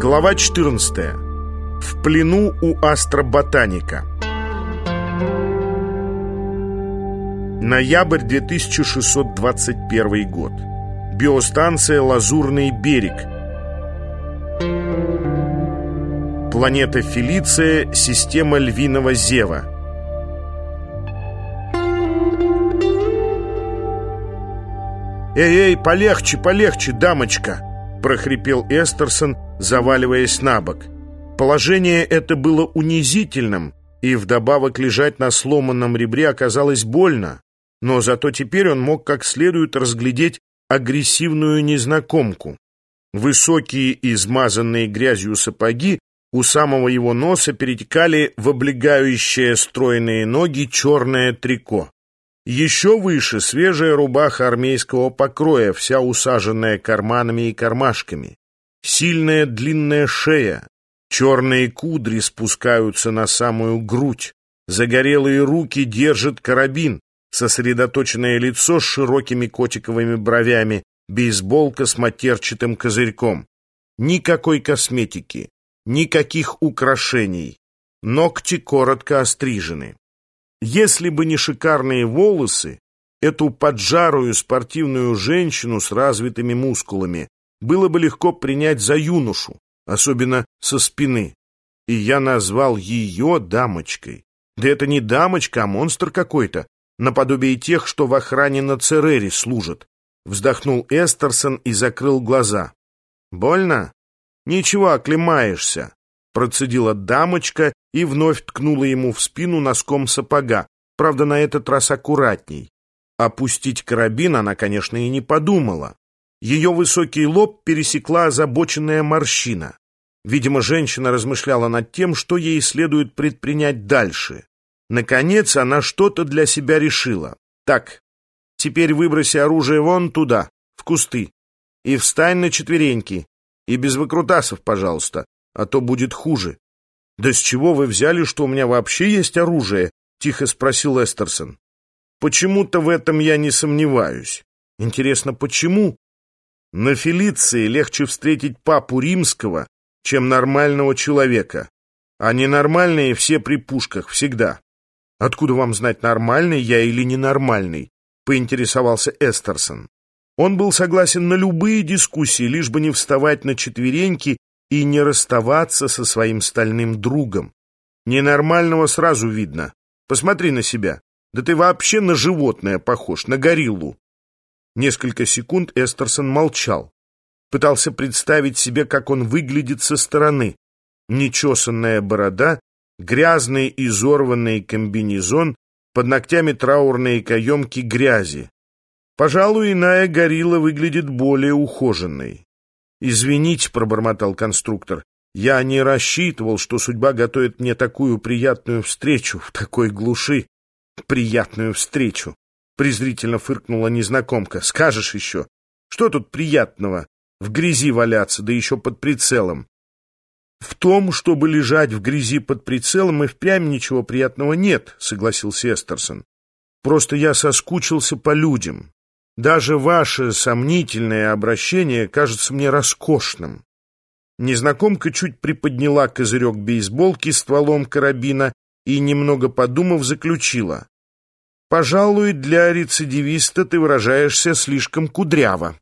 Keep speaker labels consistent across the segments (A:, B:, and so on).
A: Глава 14. В плену у астроботаника. Ноябрь 2621 год. Биостанция «Лазурный берег». Планета Фелиция, система Львиного Зева. «Эй-эй, полегче, полегче, дамочка!» — прохрипел Эстерсон, заваливаясь на бок. Положение это было унизительным, и вдобавок лежать на сломанном ребре оказалось больно, но зато теперь он мог как следует разглядеть агрессивную незнакомку. Высокие, измазанные грязью сапоги у самого его носа перетекали в облегающие стройные ноги черное трико. Еще выше свежая рубаха армейского покроя, вся усаженная карманами и кармашками. Сильная длинная шея, черные кудри спускаются на самую грудь, загорелые руки держат карабин, сосредоточенное лицо с широкими котиковыми бровями, бейсболка с матерчатым козырьком. Никакой косметики, никаких украшений, ногти коротко острижены. Если бы не шикарные волосы, эту поджарую спортивную женщину с развитыми мускулами было бы легко принять за юношу, особенно со спины. И я назвал ее дамочкой. Да это не дамочка, а монстр какой-то, наподобие тех, что в охране на Церере служат. Вздохнул Эстерсон и закрыл глаза. «Больно? Ничего, оклемаешься», — процедила дамочка и вновь ткнула ему в спину носком сапога, правда, на этот раз аккуратней. Опустить карабин она, конечно, и не подумала. Ее высокий лоб пересекла озабоченная морщина. Видимо, женщина размышляла над тем, что ей следует предпринять дальше. Наконец, она что-то для себя решила. Так, теперь выброси оружие вон туда, в кусты, и встань на четвереньки. И без выкрутасов, пожалуйста, а то будет хуже. «Да с чего вы взяли, что у меня вообще есть оружие?» — тихо спросил Эстерсон. «Почему-то в этом я не сомневаюсь. Интересно, почему?» На Фелиции легче встретить папу римского, чем нормального человека. А ненормальные все при пушках, всегда. Откуда вам знать, нормальный я или ненормальный? Поинтересовался Эстерсон. Он был согласен на любые дискуссии, лишь бы не вставать на четвереньки и не расставаться со своим стальным другом. Ненормального сразу видно. Посмотри на себя. Да ты вообще на животное похож, на гориллу. Несколько секунд Эстерсон молчал. Пытался представить себе, как он выглядит со стороны. Нечесанная борода, грязный изорванный комбинезон, под ногтями траурные каемки грязи. Пожалуй, иная горилла выглядит более ухоженной. «Извините», — пробормотал конструктор, — «я не рассчитывал, что судьба готовит мне такую приятную встречу в такой глуши. Приятную встречу». Презрительно фыркнула незнакомка. Скажешь еще. Что тут приятного? В грязи валяться, да еще под прицелом. В том, чтобы лежать в грязи под прицелом, и впрямь ничего приятного нет, согласился Эстерсон. Просто я соскучился по людям. Даже ваше сомнительное обращение кажется мне роскошным. Незнакомка чуть приподняла козырек бейсболки стволом карабина и, немного подумав, заключила. Пожалуй, для рецидивиста ты выражаешься слишком кудряво.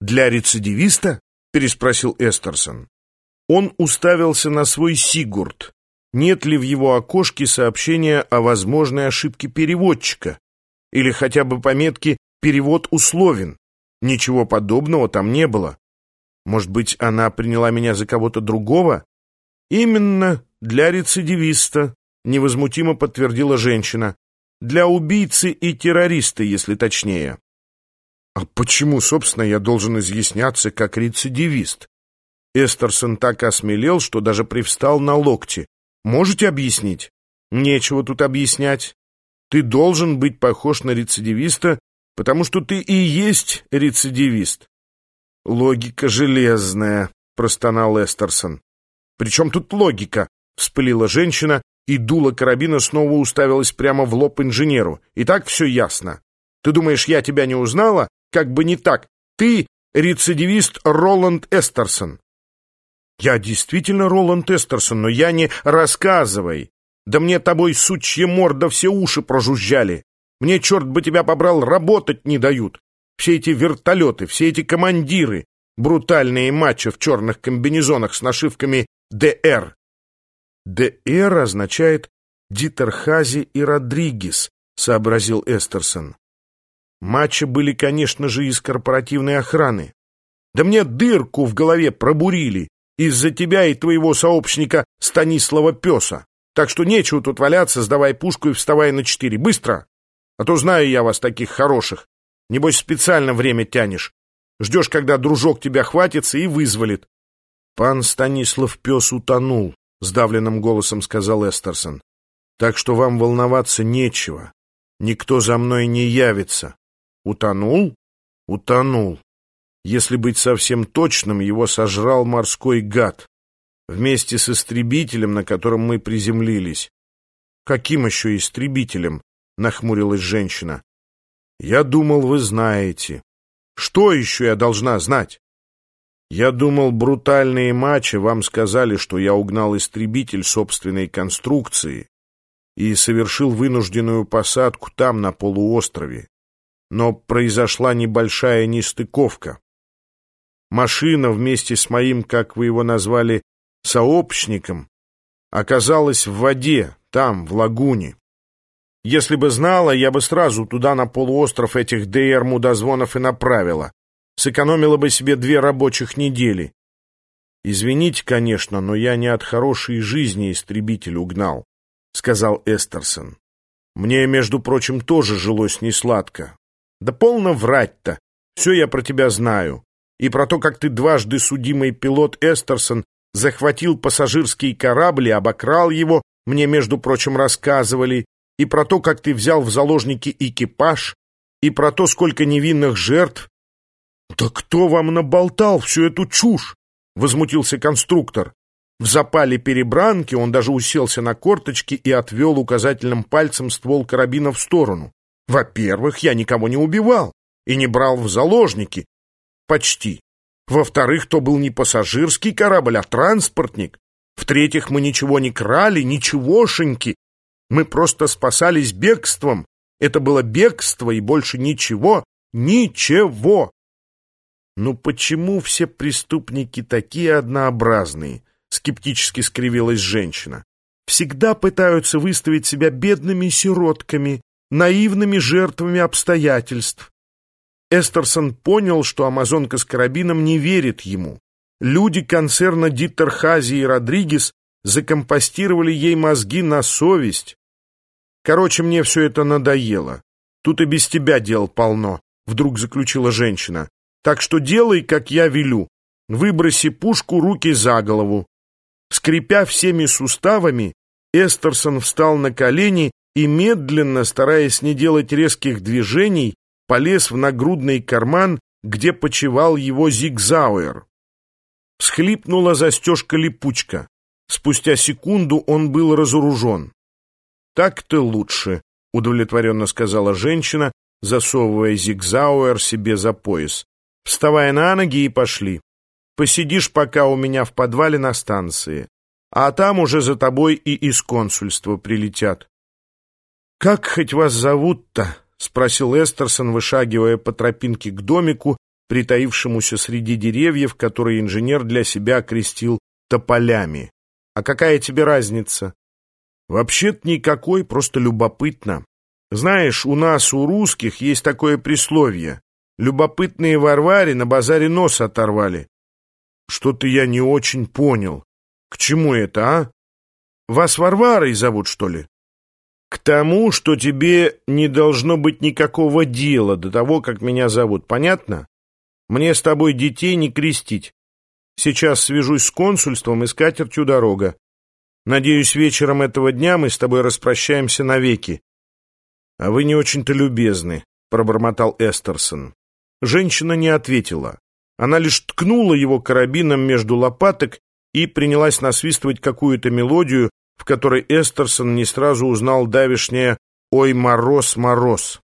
A: Для рецидивиста? переспросил Эстерсон. Он уставился на свой Сигурд. Нет ли в его окошке сообщения о возможной ошибке переводчика? Или хотя бы пометки «перевод условен»? Ничего подобного там не было. Может быть, она приняла меня за кого-то другого? Именно для рецидивиста, невозмутимо подтвердила женщина. Для убийцы и террориста, если точнее. А почему, собственно, я должен изъясняться как рецидивист? Эстерсон так осмелел, что даже привстал на локти. Можете объяснить? Нечего тут объяснять. Ты должен быть похож на рецидивиста, потому что ты и есть рецидивист. Логика железная, простонал Эстерсон. Причем тут логика? Вспылила женщина и дуло карабина снова уставилось прямо в лоб инженеру. И так все ясно. Ты думаешь, я тебя не узнала? Как бы не так. Ты рецидивист Роланд Эстерсон. Я действительно Роланд Эстерсон, но я не... Рассказывай! Да мне тобой сучья морда все уши прожужжали. Мне, черт бы тебя побрал, работать не дают. Все эти вертолеты, все эти командиры, брутальные мачо в черных комбинезонах с нашивками «ДР». «ДР» означает «Дитерхази и Родригес», — сообразил Эстерсон. Мачо были, конечно же, из корпоративной охраны. Да мне дырку в голове пробурили из-за тебя и твоего сообщника Станислава Песа. Так что нечего тут валяться, сдавай пушку и вставай на четыре. Быстро! А то знаю я вас таких хороших. Небось, специально время тянешь. Ждешь, когда дружок тебя хватится и вызволит. Пан Станислав Пес утонул, — сдавленным голосом сказал Эстерсон. Так что вам волноваться нечего. Никто за мной не явится. Утонул? Утонул. Если быть совсем точным, его сожрал морской гад. Вместе с истребителем, на котором мы приземлились. Каким еще истребителем? Нахмурилась женщина. Я думал, вы знаете. Что еще я должна знать? Я думал, брутальные матчи вам сказали, что я угнал истребитель собственной конструкции и совершил вынужденную посадку там, на полуострове. Но произошла небольшая нестыковка. Машина вместе с моим, как вы его назвали, сообщником оказалась в воде, там, в лагуне. Если бы знала, я бы сразу туда, на полуостров этих ДР-мудозвонов и направила. Сэкономила бы себе две рабочих недели. Извините, конечно, но я не от хорошей жизни истребитель угнал, — сказал Эстерсон. Мне, между прочим, тоже жилось несладко. Да полно врать-то. Все я про тебя знаю. И про то, как ты дважды судимый пилот Эстерсон захватил пассажирский корабль и обокрал его, мне, между прочим, рассказывали, и про то, как ты взял в заложники экипаж, и про то, сколько невинных жертв. — Да кто вам наболтал всю эту чушь? — возмутился конструктор. В запале перебранки он даже уселся на корточки и отвел указательным пальцем ствол карабина в сторону. Во-первых, я никого не убивал и не брал в заложники. Почти. Во-вторых, то был не пассажирский корабль, а транспортник. В-третьих, мы ничего не крали, ничегошеньки. Мы просто спасались бегством. Это было бегство и больше ничего, ничего. Ну почему все преступники такие однообразные? Скептически скривилась женщина. Всегда пытаются выставить себя бедными сиротками, наивными жертвами обстоятельств. Эстерсон понял, что амазонка с карабином не верит ему. Люди концерна Диттерхази и Родригес закомпостировали ей мозги на совесть. Короче, мне все это надоело. Тут и без тебя дел полно, вдруг заключила женщина. Так что делай, как я велю. Выброси пушку руки за голову. Скрипя всеми суставами, Эстерсон встал на колени и медленно, стараясь не делать резких движений, полез в нагрудный карман, где почевал его Зигзауэр. Схлипнула застежка-липучка. Спустя секунду он был разоружен. «Так-то лучше», — удовлетворенно сказала женщина, засовывая Зигзауэр себе за пояс. «Вставай на ноги и пошли. Посидишь пока у меня в подвале на станции, а там уже за тобой и из консульства прилетят». «Как хоть вас зовут-то?» — спросил Эстерсон, вышагивая по тропинке к домику, притаившемуся среди деревьев, которые инженер для себя окрестил тополями. «А какая тебе разница?» «Вообще-то никакой, просто любопытно. Знаешь, у нас, у русских, есть такое присловие. Любопытные Варваре на базаре нос оторвали. Что-то я не очень понял. К чему это, а? Вас Варварой зовут, что ли?» К тому, что тебе не должно быть никакого дела до того, как меня зовут. Понятно? Мне с тобой детей не крестить. Сейчас свяжусь с консульством и с катертью дорога. Надеюсь, вечером этого дня мы с тобой распрощаемся навеки. — А вы не очень-то любезны, — пробормотал Эстерсон. Женщина не ответила. Она лишь ткнула его карабином между лопаток и принялась насвистывать какую-то мелодию, в которой Эстерсон не сразу узнал давишнее «Ой, мороз, мороз».